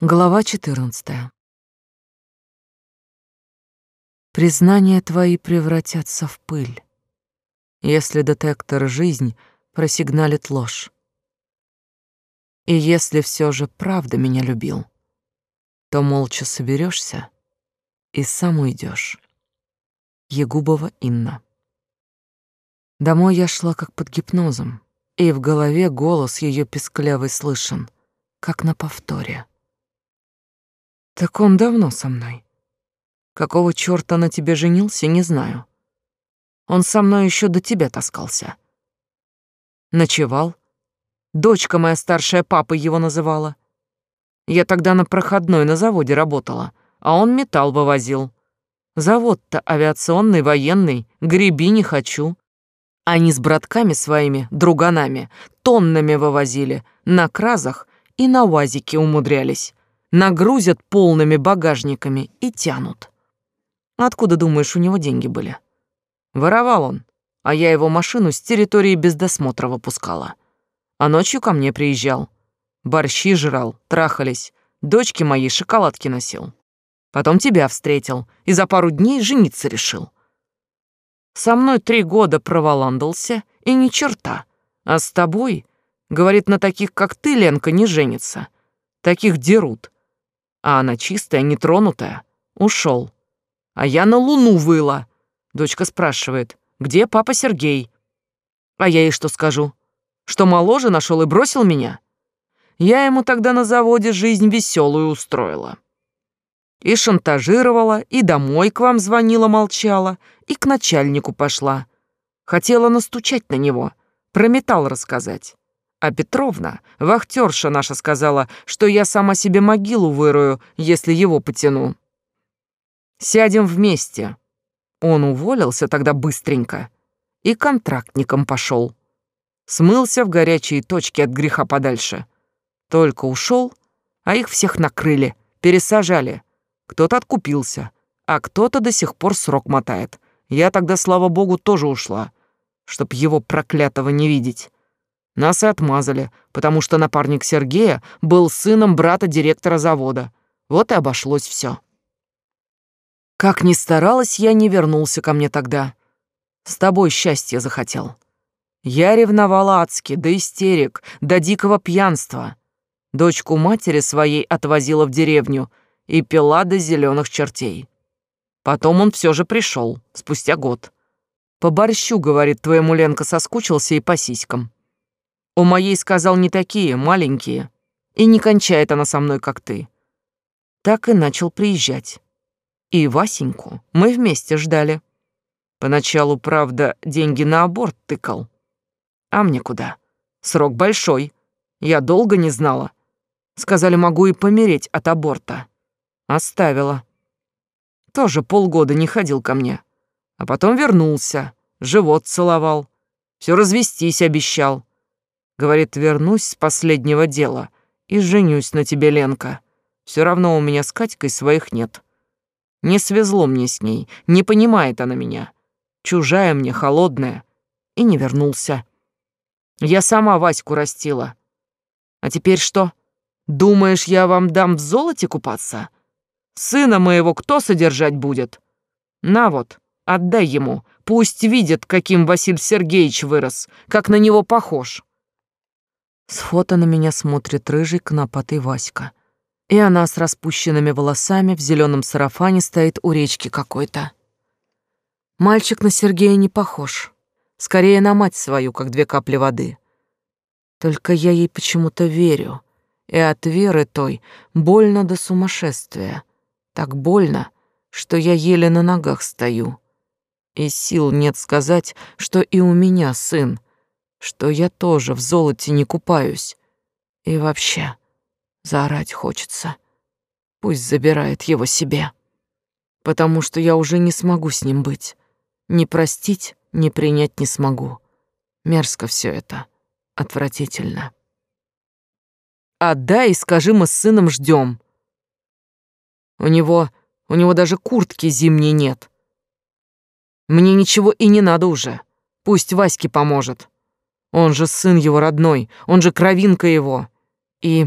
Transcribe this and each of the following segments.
Глава 14. Признания твои превратятся в пыль, если детектор жизнь просигналит ложь. И если все же правда меня любил, то молча соберешься и сам уйдешь. Егубова Инна. Домой я шла как под гипнозом, и в голове голос ее песклявый слышен, как на повторе. Так он давно со мной. Какого чёрта на тебе женился, не знаю. Он со мной еще до тебя таскался. Ночевал. Дочка моя старшая папа его называла. Я тогда на проходной на заводе работала, а он металл вывозил. Завод-то авиационный, военный, греби не хочу. Они с братками своими, друганами, тоннами вывозили, на кразах и на уазике умудрялись нагрузят полными багажниками и тянут. Откуда, думаешь, у него деньги были? Воровал он, а я его машину с территории без досмотра выпускала. А ночью ко мне приезжал. Борщи жрал, трахались, дочке моей шоколадки носил. Потом тебя встретил и за пару дней жениться решил. Со мной три года проволандался и ни черта. А с тобой, говорит, на таких, как ты, Ленка, не женится. Таких дерут а она чистая, нетронутая. Ушел. А я на луну выла. Дочка спрашивает, где папа Сергей? А я ей что скажу? Что моложе нашел и бросил меня? Я ему тогда на заводе жизнь веселую устроила. И шантажировала, и домой к вам звонила, молчала, и к начальнику пошла. Хотела настучать на него, про металл рассказать. А Петровна, вахтерша наша, сказала, что я сама себе могилу вырою, если его потяну. Сядем вместе. Он уволился тогда быстренько и контрактником пошел. Смылся в горячие точки от греха подальше. Только ушел, а их всех накрыли, пересажали. Кто-то откупился, а кто-то до сих пор срок мотает. Я тогда, слава богу, тоже ушла, чтоб его проклятого не видеть. Нас и отмазали, потому что напарник Сергея был сыном брата директора завода. Вот и обошлось все. Как ни старалась, я не вернулся ко мне тогда. С тобой счастье захотел. Я ревновала адски, до истерик, до дикого пьянства. Дочку матери своей отвозила в деревню и пила до зеленых чертей. Потом он все же пришел, спустя год. По борщу, говорит, твоему Ленка соскучился и по сиськам. У моей сказал не такие, маленькие. И не кончает она со мной, как ты. Так и начал приезжать. И Васеньку мы вместе ждали. Поначалу, правда, деньги на аборт тыкал. А мне куда? Срок большой. Я долго не знала. Сказали, могу и помереть от аборта. Оставила. Тоже полгода не ходил ко мне. А потом вернулся, живот целовал. Все развестись обещал. Говорит, вернусь с последнего дела и женюсь на тебе, Ленка. Все равно у меня с Катькой своих нет. Не свезло мне с ней, не понимает она меня. Чужая мне, холодная. И не вернулся. Я сама Ваську растила. А теперь что? Думаешь, я вам дам в золоте купаться? Сына моего кто содержать будет? На вот, отдай ему, пусть видит, каким Василий Сергеевич вырос, как на него похож. С фото на меня смотрит рыжий конопатый Васька. И она с распущенными волосами в зеленом сарафане стоит у речки какой-то. Мальчик на Сергея не похож. Скорее на мать свою, как две капли воды. Только я ей почему-то верю. И от веры той больно до сумасшествия. Так больно, что я еле на ногах стою. И сил нет сказать, что и у меня сын — что я тоже в золоте не купаюсь. И вообще, заорать хочется. Пусть забирает его себе. Потому что я уже не смогу с ним быть. Не простить, не принять не смогу. Мерзко все это. Отвратительно. Отдай и скажи, мы с сыном ждем. У него, у него даже куртки зимней нет. Мне ничего и не надо уже. Пусть Ваське поможет. Он же сын его родной, он же кровинка его. И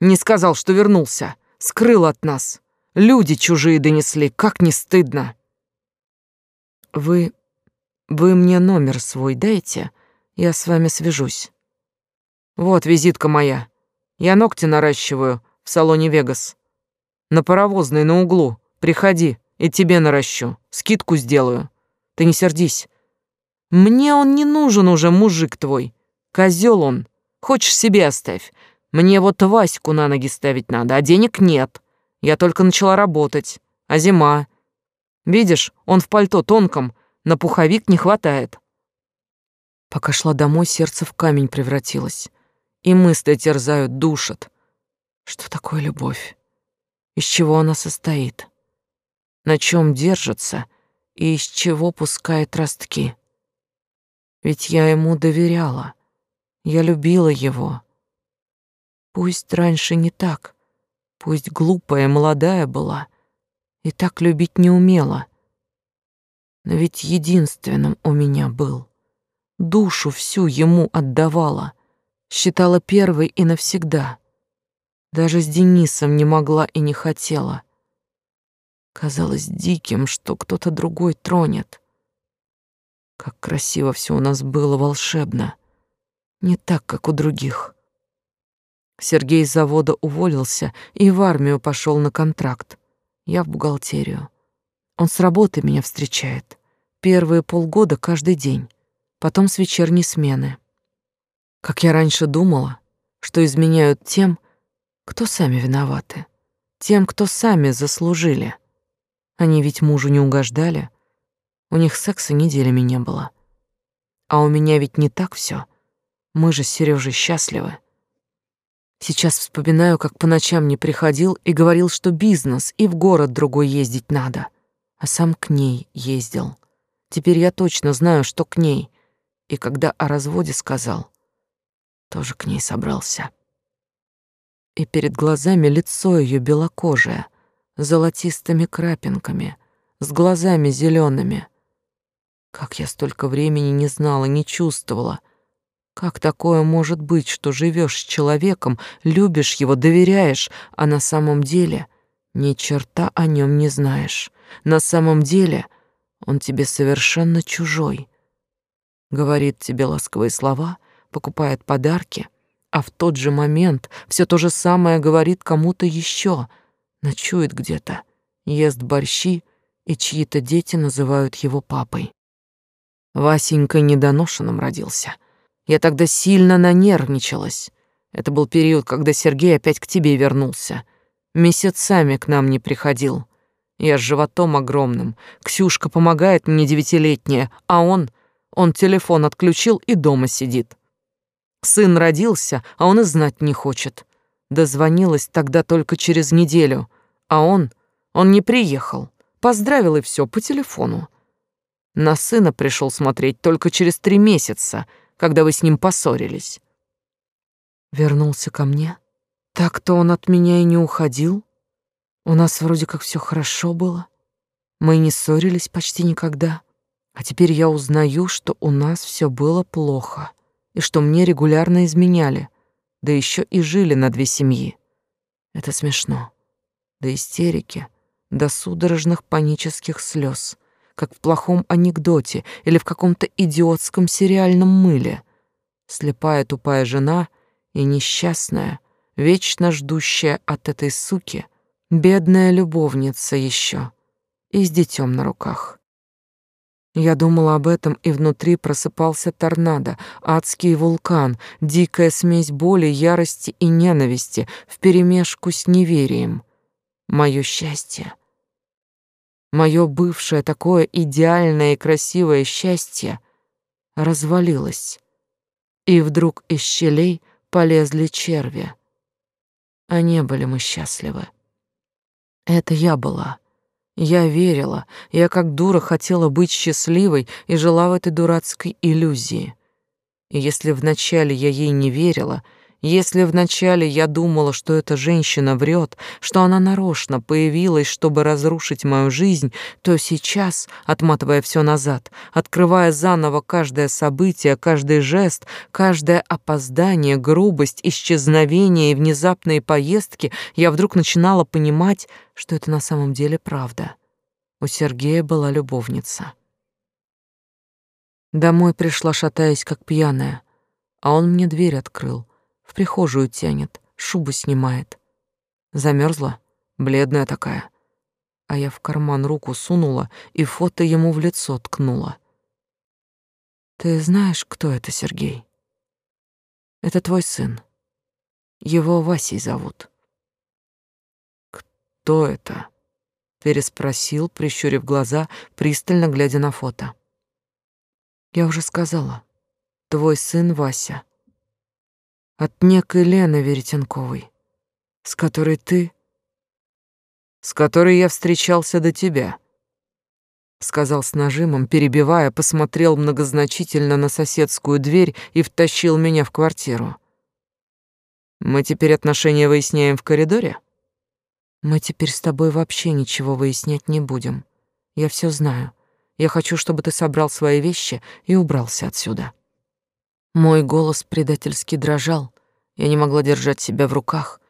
не сказал, что вернулся. скрыл от нас. Люди чужие донесли, как не стыдно. Вы... вы мне номер свой дайте, я с вами свяжусь. Вот визитка моя. Я ногти наращиваю в салоне Вегас. На паровозной на углу. Приходи, и тебе наращу. Скидку сделаю. Ты не сердись. Мне он не нужен уже, мужик твой. Козел он. Хочешь себе оставь. Мне вот Ваську на ноги ставить надо, а денег нет. Я только начала работать. А зима. Видишь, он в пальто тонком, на пуховик не хватает. Пока шла домой, сердце в камень превратилось и мысли терзают, душат. Что такое любовь? Из чего она состоит? На чем держится и из чего пускает ростки? Ведь я ему доверяла, я любила его. Пусть раньше не так, пусть глупая, молодая была и так любить не умела. Но ведь единственным у меня был. Душу всю ему отдавала считала первой и навсегда. Даже с Денисом не могла и не хотела. Казалось диким, что кто-то другой тронет. Как красиво все у нас было, волшебно. Не так, как у других. Сергей с завода уволился и в армию пошел на контракт. Я в бухгалтерию. Он с работы меня встречает. Первые полгода каждый день, потом с вечерней смены. Как я раньше думала, что изменяют тем, кто сами виноваты, тем, кто сами заслужили. Они ведь мужу не угождали, у них секса неделями не было. А у меня ведь не так все. Мы же с Серёжей счастливы. Сейчас вспоминаю, как по ночам не приходил и говорил, что бизнес и в город другой ездить надо, а сам к ней ездил. Теперь я точно знаю, что к ней. И когда о разводе сказал, тоже к ней собрался. И перед глазами лицо ее белокожее, с золотистыми крапинками, с глазами зелеными. Как я столько времени не знала, не чувствовала. Как такое может быть, что живешь с человеком, любишь его, доверяешь, а на самом деле ни черта о нем не знаешь. На самом деле он тебе совершенно чужой. Говорит тебе ласковые слова — покупает подарки, а в тот же момент все то же самое говорит кому-то еще, ночует где-то, ест борщи, и чьи-то дети называют его папой. Васенька недоношенным родился. Я тогда сильно нанервничалась. Это был период, когда Сергей опять к тебе вернулся. Месяцами к нам не приходил. Я с животом огромным. Ксюшка помогает мне девятилетняя, а он... Он телефон отключил и дома сидит. Сын родился, а он и знать не хочет. Дозвонилась тогда только через неделю, а он, он не приехал. Поздравил и все по телефону. На сына пришел смотреть только через три месяца, когда вы с ним поссорились. Вернулся ко мне. Так-то он от меня и не уходил. У нас вроде как все хорошо было. Мы не ссорились почти никогда. А теперь я узнаю, что у нас все было плохо и что мне регулярно изменяли, да еще и жили на две семьи. Это смешно. До истерики, до судорожных панических слез, как в плохом анекдоте или в каком-то идиотском сериальном мыле. Слепая тупая жена и несчастная, вечно ждущая от этой суки, бедная любовница еще и с детем на руках. Я думала об этом, и внутри просыпался торнадо, адский вулкан, дикая смесь боли, ярости и ненависти вперемешку с неверием. Мое счастье. Мое бывшее такое идеальное и красивое счастье развалилось. И вдруг из щелей полезли черви. А не были мы счастливы. Это я была я верила, я как дура хотела быть счастливой и жила в этой дурацкой иллюзии. И если вначале я ей не верила Если вначале я думала, что эта женщина врет, что она нарочно появилась, чтобы разрушить мою жизнь, то сейчас, отматывая все назад, открывая заново каждое событие, каждый жест, каждое опоздание, грубость, исчезновение и внезапные поездки, я вдруг начинала понимать, что это на самом деле правда. У Сергея была любовница. Домой пришла, шатаясь, как пьяная, а он мне дверь открыл в прихожую тянет, шубу снимает. Замерзла, бледная такая. А я в карман руку сунула и фото ему в лицо ткнула. Ты знаешь, кто это, Сергей? Это твой сын. Его Васей зовут. Кто это? переспросил, прищурив глаза, пристально глядя на фото. Я уже сказала. Твой сын Вася от некой Лены Веретенковой, с которой ты... с которой я встречался до тебя, — сказал с нажимом, перебивая, посмотрел многозначительно на соседскую дверь и втащил меня в квартиру. «Мы теперь отношения выясняем в коридоре?» «Мы теперь с тобой вообще ничего выяснять не будем. Я все знаю. Я хочу, чтобы ты собрал свои вещи и убрался отсюда». Мой голос предательски дрожал. Я не могла держать себя в руках.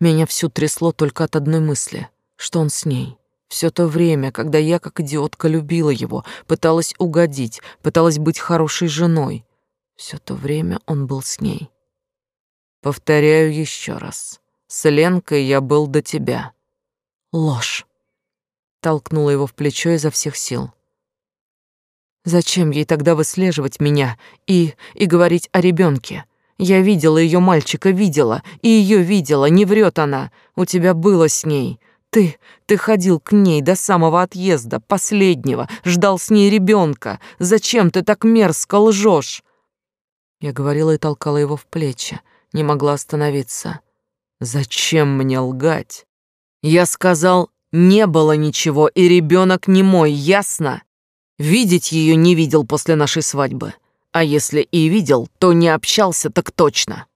Меня всю трясло только от одной мысли, что он с ней. Все то время, когда я, как идиотка, любила его, пыталась угодить, пыталась быть хорошей женой, все то время он был с ней. Повторяю еще раз. С Ленкой я был до тебя. Ложь. Толкнула его в плечо изо всех сил. Зачем ей тогда выслеживать меня и и говорить о ребенке? Я видела ее мальчика, видела, и ее видела, не врет она. У тебя было с ней. Ты, ты ходил к ней до самого отъезда, последнего, ждал с ней ребенка. Зачем ты так мерзко лжешь? Я говорила и толкала его в плечи, не могла остановиться. Зачем мне лгать? Я сказал, не было ничего, и ребенок не мой, ясно? Видеть ее не видел после нашей свадьбы. А если и видел, то не общался так точно.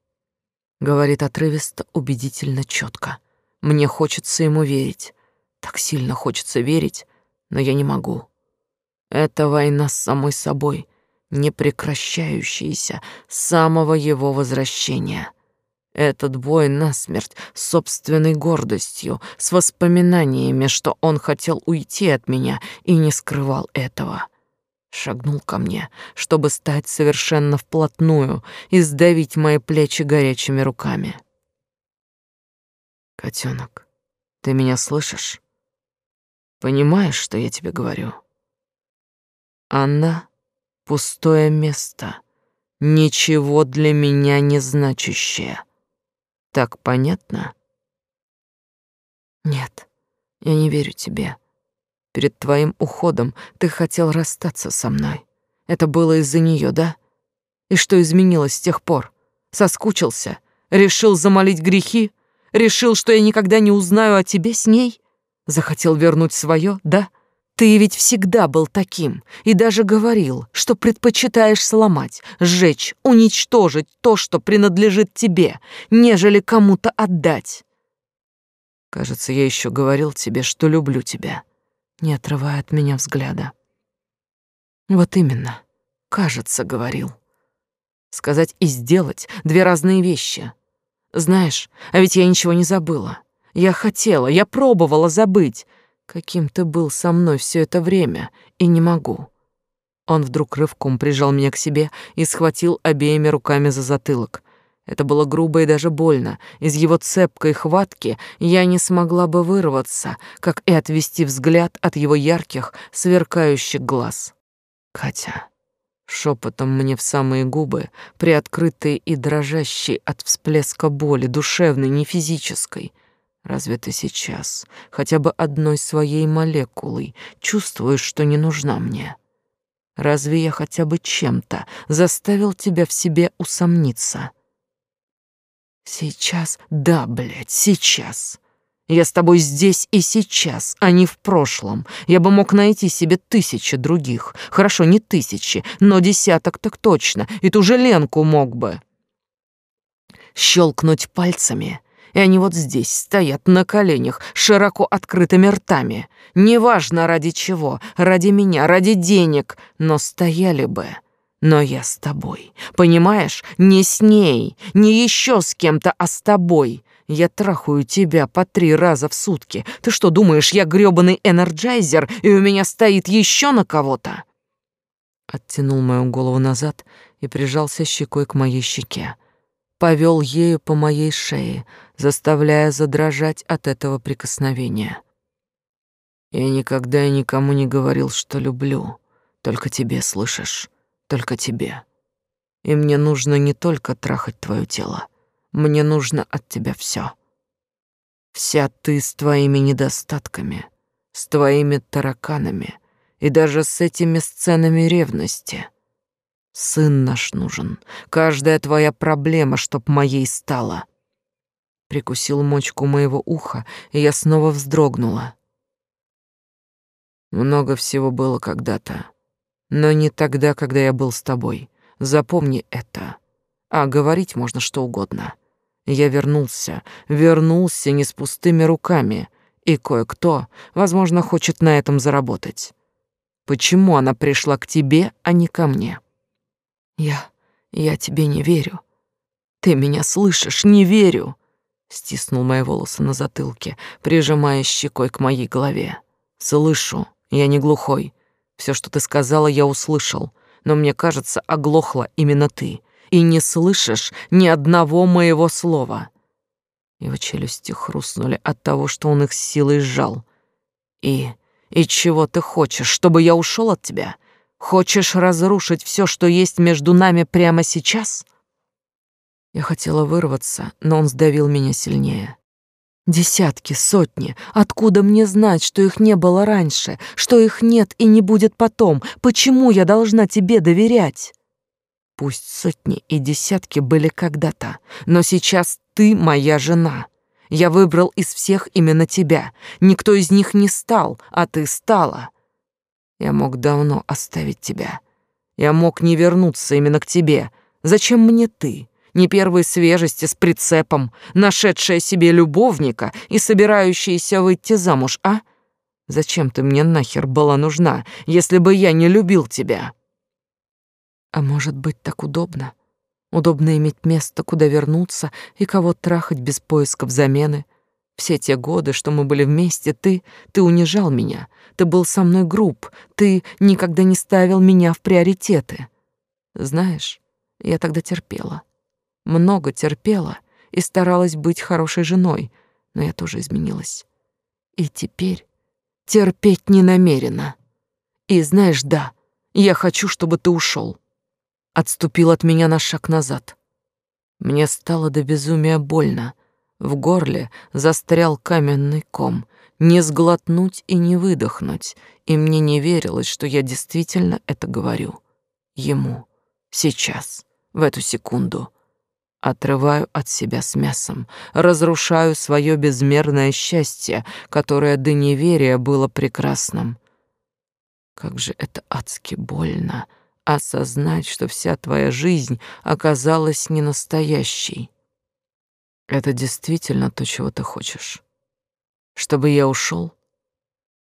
Говорит отрывисто, убедительно, четко. Мне хочется ему верить. Так сильно хочется верить, но я не могу. Это война с самой собой, не прекращающаяся с самого его возвращения. Этот бой насмерть с собственной гордостью, с воспоминаниями, что он хотел уйти от меня и не скрывал этого. Шагнул ко мне, чтобы стать совершенно вплотную и сдавить мои плечи горячими руками. Котенок, ты меня слышишь? Понимаешь, что я тебе говорю? Она — пустое место, ничего для меня не значащее. Так понятно? Нет, я не верю тебе. Перед твоим уходом ты хотел расстаться со мной. Это было из-за нее, да? И что изменилось с тех пор? Соскучился? Решил замолить грехи? Решил, что я никогда не узнаю о тебе с ней? Захотел вернуть свое, да? Ты ведь всегда был таким и даже говорил, что предпочитаешь сломать, сжечь, уничтожить то, что принадлежит тебе, нежели кому-то отдать. Кажется, я еще говорил тебе, что люблю тебя не отрывая от меня взгляда. Вот именно, кажется, говорил. Сказать и сделать — две разные вещи. Знаешь, а ведь я ничего не забыла. Я хотела, я пробовала забыть, каким ты был со мной все это время, и не могу. Он вдруг рывком прижал меня к себе и схватил обеими руками за затылок. Это было грубо и даже больно. Из его цепкой хватки я не смогла бы вырваться, как и отвести взгляд от его ярких, сверкающих глаз. Катя, шепотом мне в самые губы, приоткрытые и дрожащие от всплеска боли, душевной, не физической. Разве ты сейчас хотя бы одной своей молекулой чувствуешь, что не нужна мне? Разве я хотя бы чем-то заставил тебя в себе усомниться?» Сейчас, да, блядь, сейчас. Я с тобой здесь и сейчас, а не в прошлом. Я бы мог найти себе тысячи других. Хорошо, не тысячи, но десяток так точно. И ту же Ленку мог бы. щелкнуть пальцами, и они вот здесь стоят на коленях, широко открытыми ртами. Неважно ради чего, ради меня, ради денег, но стояли бы. Но я с тобой, понимаешь? Не с ней, не еще с кем-то, а с тобой. Я трахаю тебя по три раза в сутки. Ты что, думаешь, я грёбаный энерджайзер, и у меня стоит еще на кого-то?» Оттянул мою голову назад и прижался щекой к моей щеке. Повел ею по моей шее, заставляя задрожать от этого прикосновения. Я никогда и никому не говорил, что люблю. Только тебе, слышишь? Только тебе. И мне нужно не только трахать твое тело, мне нужно от тебя все. Вся ты с твоими недостатками, с твоими тараканами и даже с этими сценами ревности. Сын наш нужен, каждая твоя проблема, чтоб моей стала. Прикусил мочку моего уха, и я снова вздрогнула. Много всего было когда-то, но не тогда, когда я был с тобой. Запомни это. А говорить можно что угодно. Я вернулся, вернулся не с пустыми руками, и кое-кто, возможно, хочет на этом заработать. Почему она пришла к тебе, а не ко мне? Я... я тебе не верю. Ты меня слышишь? Не верю. Стиснул мои волосы на затылке, прижимая щекой к моей голове. Слышу, я не глухой. Все, что ты сказала, я услышал, но мне кажется, оглохла именно ты, и не слышишь ни одного моего слова. Его челюсти хрустнули от того, что он их силой сжал. И... и чего ты хочешь, чтобы я ушел от тебя? Хочешь разрушить все, что есть между нами прямо сейчас? Я хотела вырваться, но он сдавил меня сильнее. Десятки, сотни. Откуда мне знать, что их не было раньше, что их нет и не будет потом? Почему я должна тебе доверять? Пусть сотни и десятки были когда-то, но сейчас ты моя жена. Я выбрал из всех именно тебя. Никто из них не стал, а ты стала. Я мог давно оставить тебя. Я мог не вернуться именно к тебе. Зачем мне ты? не первой свежести с прицепом, нашедшая себе любовника и собирающаяся выйти замуж, а? Зачем ты мне нахер была нужна, если бы я не любил тебя? А может быть, так удобно? Удобно иметь место, куда вернуться и кого трахать без поисков замены. Все те годы, что мы были вместе, ты, ты унижал меня, ты был со мной груб, ты никогда не ставил меня в приоритеты. Знаешь, я тогда терпела много терпела и старалась быть хорошей женой, но я тоже изменилась. И теперь терпеть не намерена. И знаешь, да, я хочу, чтобы ты ушел. Отступил от меня на шаг назад. Мне стало до безумия больно. В горле застрял каменный ком. Не сглотнуть и не выдохнуть, и мне не верилось, что я действительно это говорю. Ему. Сейчас. В эту секунду. Отрываю от себя с мясом, разрушаю свое безмерное счастье, которое до неверия было прекрасным. Как же это адски больно осознать, что вся твоя жизнь оказалась не настоящей. Это действительно то, чего ты хочешь. Чтобы я ушел,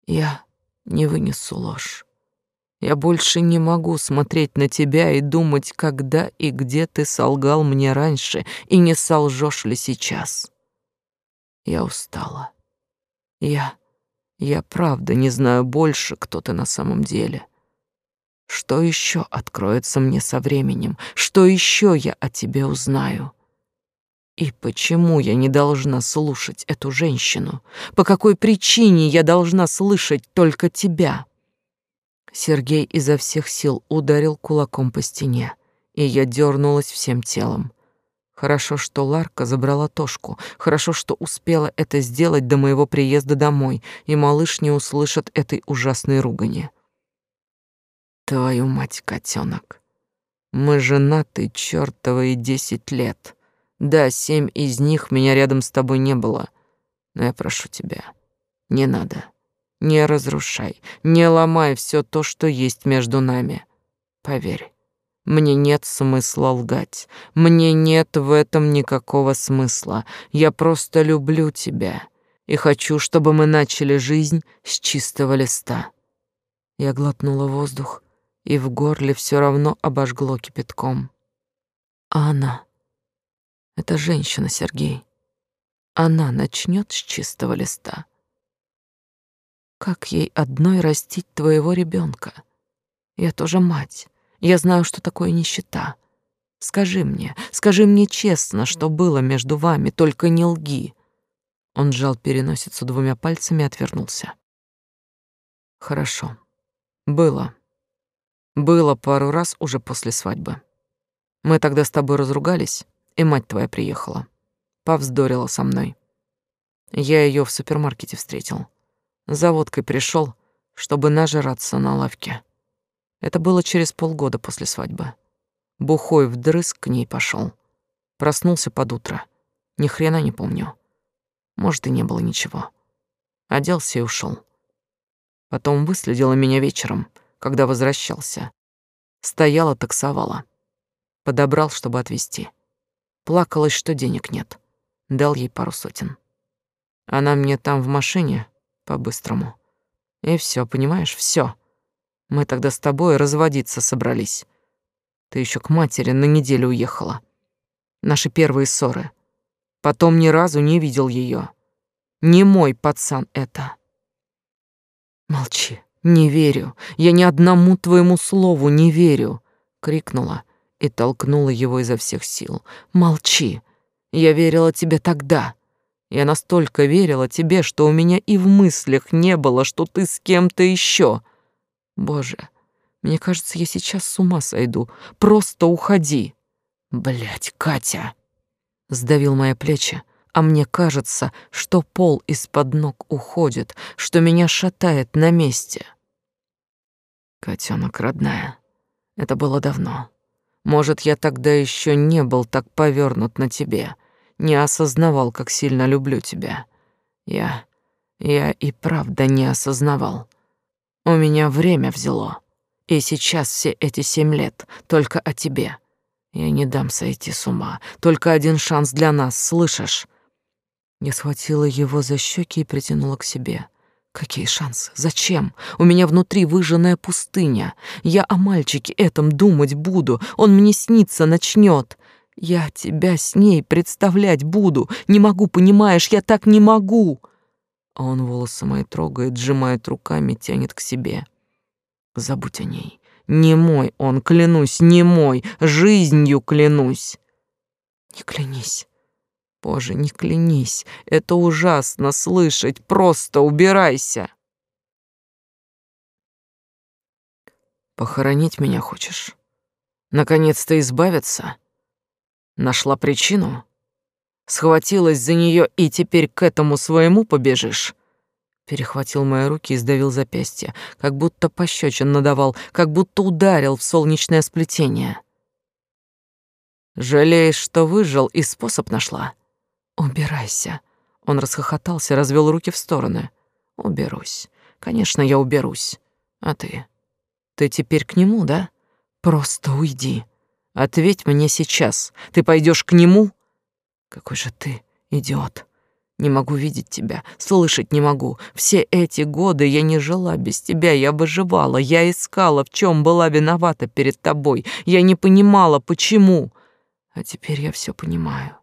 я не вынесу ложь. Я больше не могу смотреть на тебя и думать, когда и где ты солгал мне раньше, и не солжешь ли сейчас. Я устала. Я... я правда не знаю больше, кто ты на самом деле. Что еще откроется мне со временем? Что еще я о тебе узнаю? И почему я не должна слушать эту женщину? По какой причине я должна слышать только тебя?» Сергей изо всех сил ударил кулаком по стене, и я дернулась всем телом. Хорошо, что Ларка забрала Тошку, хорошо, что успела это сделать до моего приезда домой, и малыш не услышит этой ужасной ругани. Твою мать, котенок. Мы женаты чертовые десять лет. Да, семь из них меня рядом с тобой не было. Но я прошу тебя, не надо. Не разрушай, не ломай все то, что есть между нами. Поверь, Мне нет смысла лгать. Мне нет в этом никакого смысла. Я просто люблю тебя и хочу, чтобы мы начали жизнь с чистого листа. Я глотнула воздух, и в горле все равно обожгло кипятком. А она? Это женщина, Сергей. Она начнет с чистого листа. Как ей одной растить твоего ребенка? Я тоже мать. Я знаю, что такое нищета. Скажи мне, скажи мне честно, что было между вами, только не лги. Он сжал переносицу двумя пальцами и отвернулся. Хорошо. Было. Было пару раз уже после свадьбы. Мы тогда с тобой разругались, и мать твоя приехала. Повздорила со мной. Я ее в супермаркете встретил. За водкой пришел, чтобы нажраться на лавке. Это было через полгода после свадьбы. Бухой вдрызг к ней пошел. Проснулся под утро. Ни хрена не помню. Может, и не было ничего. Оделся и ушел. Потом выследила меня вечером, когда возвращался. Стояла, таксовала. Подобрал, чтобы отвезти. Плакалась, что денег нет. Дал ей пару сотен. Она мне там в машине, по-быстрому. И все, понимаешь, все. Мы тогда с тобой разводиться собрались. Ты еще к матери на неделю уехала. Наши первые ссоры. Потом ни разу не видел ее. Не мой пацан это. Молчи. Не верю. Я ни одному твоему слову не верю, крикнула и толкнула его изо всех сил. Молчи. Я верила тебе тогда. Я настолько верила тебе, что у меня и в мыслях не было, что ты с кем-то еще. Боже, мне кажется, я сейчас с ума сойду. Просто уходи. Блять, Катя. Сдавил мои плечи, а мне кажется, что пол из-под ног уходит, что меня шатает на месте. Котенок родная, это было давно. Может, я тогда еще не был так повернут на тебе, не осознавал, как сильно люблю тебя. Я... я и правда не осознавал. У меня время взяло. И сейчас все эти семь лет только о тебе. Я не дам сойти с ума. Только один шанс для нас, слышишь? Я схватила его за щеки и притянула к себе. Какие шансы? Зачем? У меня внутри выжженная пустыня. Я о мальчике этом думать буду. Он мне снится начнет. Я тебя с ней представлять буду. Не могу, понимаешь, я так не могу. А он волосы мои трогает, сжимает руками, тянет к себе. Забудь о ней. Не мой он, клянусь, не мой. Жизнью клянусь. Не клянись. Боже, не клянись. Это ужасно слышать. Просто убирайся. Похоронить меня хочешь? Наконец-то избавиться? Нашла причину? Схватилась за нее и теперь к этому своему побежишь? Перехватил мои руки и сдавил запястье, как будто пощечин надавал, как будто ударил в солнечное сплетение. Жалеешь, что выжил и способ нашла? Убирайся. Он расхохотался, развел руки в стороны. Уберусь. Конечно, я уберусь. А ты? Ты теперь к нему, да? Просто уйди. Ответь мне сейчас. Ты пойдешь к нему? Какой же ты идиот. Не могу видеть тебя, слышать не могу. Все эти годы я не жила без тебя, я выживала, я искала, в чем была виновата перед тобой. Я не понимала, почему. А теперь я все понимаю,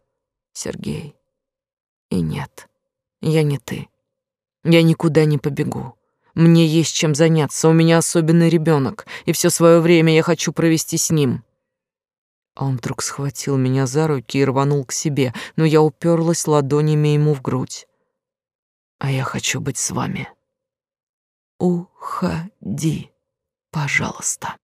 Сергей. И нет, я не ты. Я никуда не побегу. Мне есть чем заняться, у меня особенный ребенок, и все свое время я хочу провести с ним. А он вдруг схватил меня за руки и рванул к себе, но я уперлась ладонями ему в грудь. А я хочу быть с вами. Уходи, пожалуйста.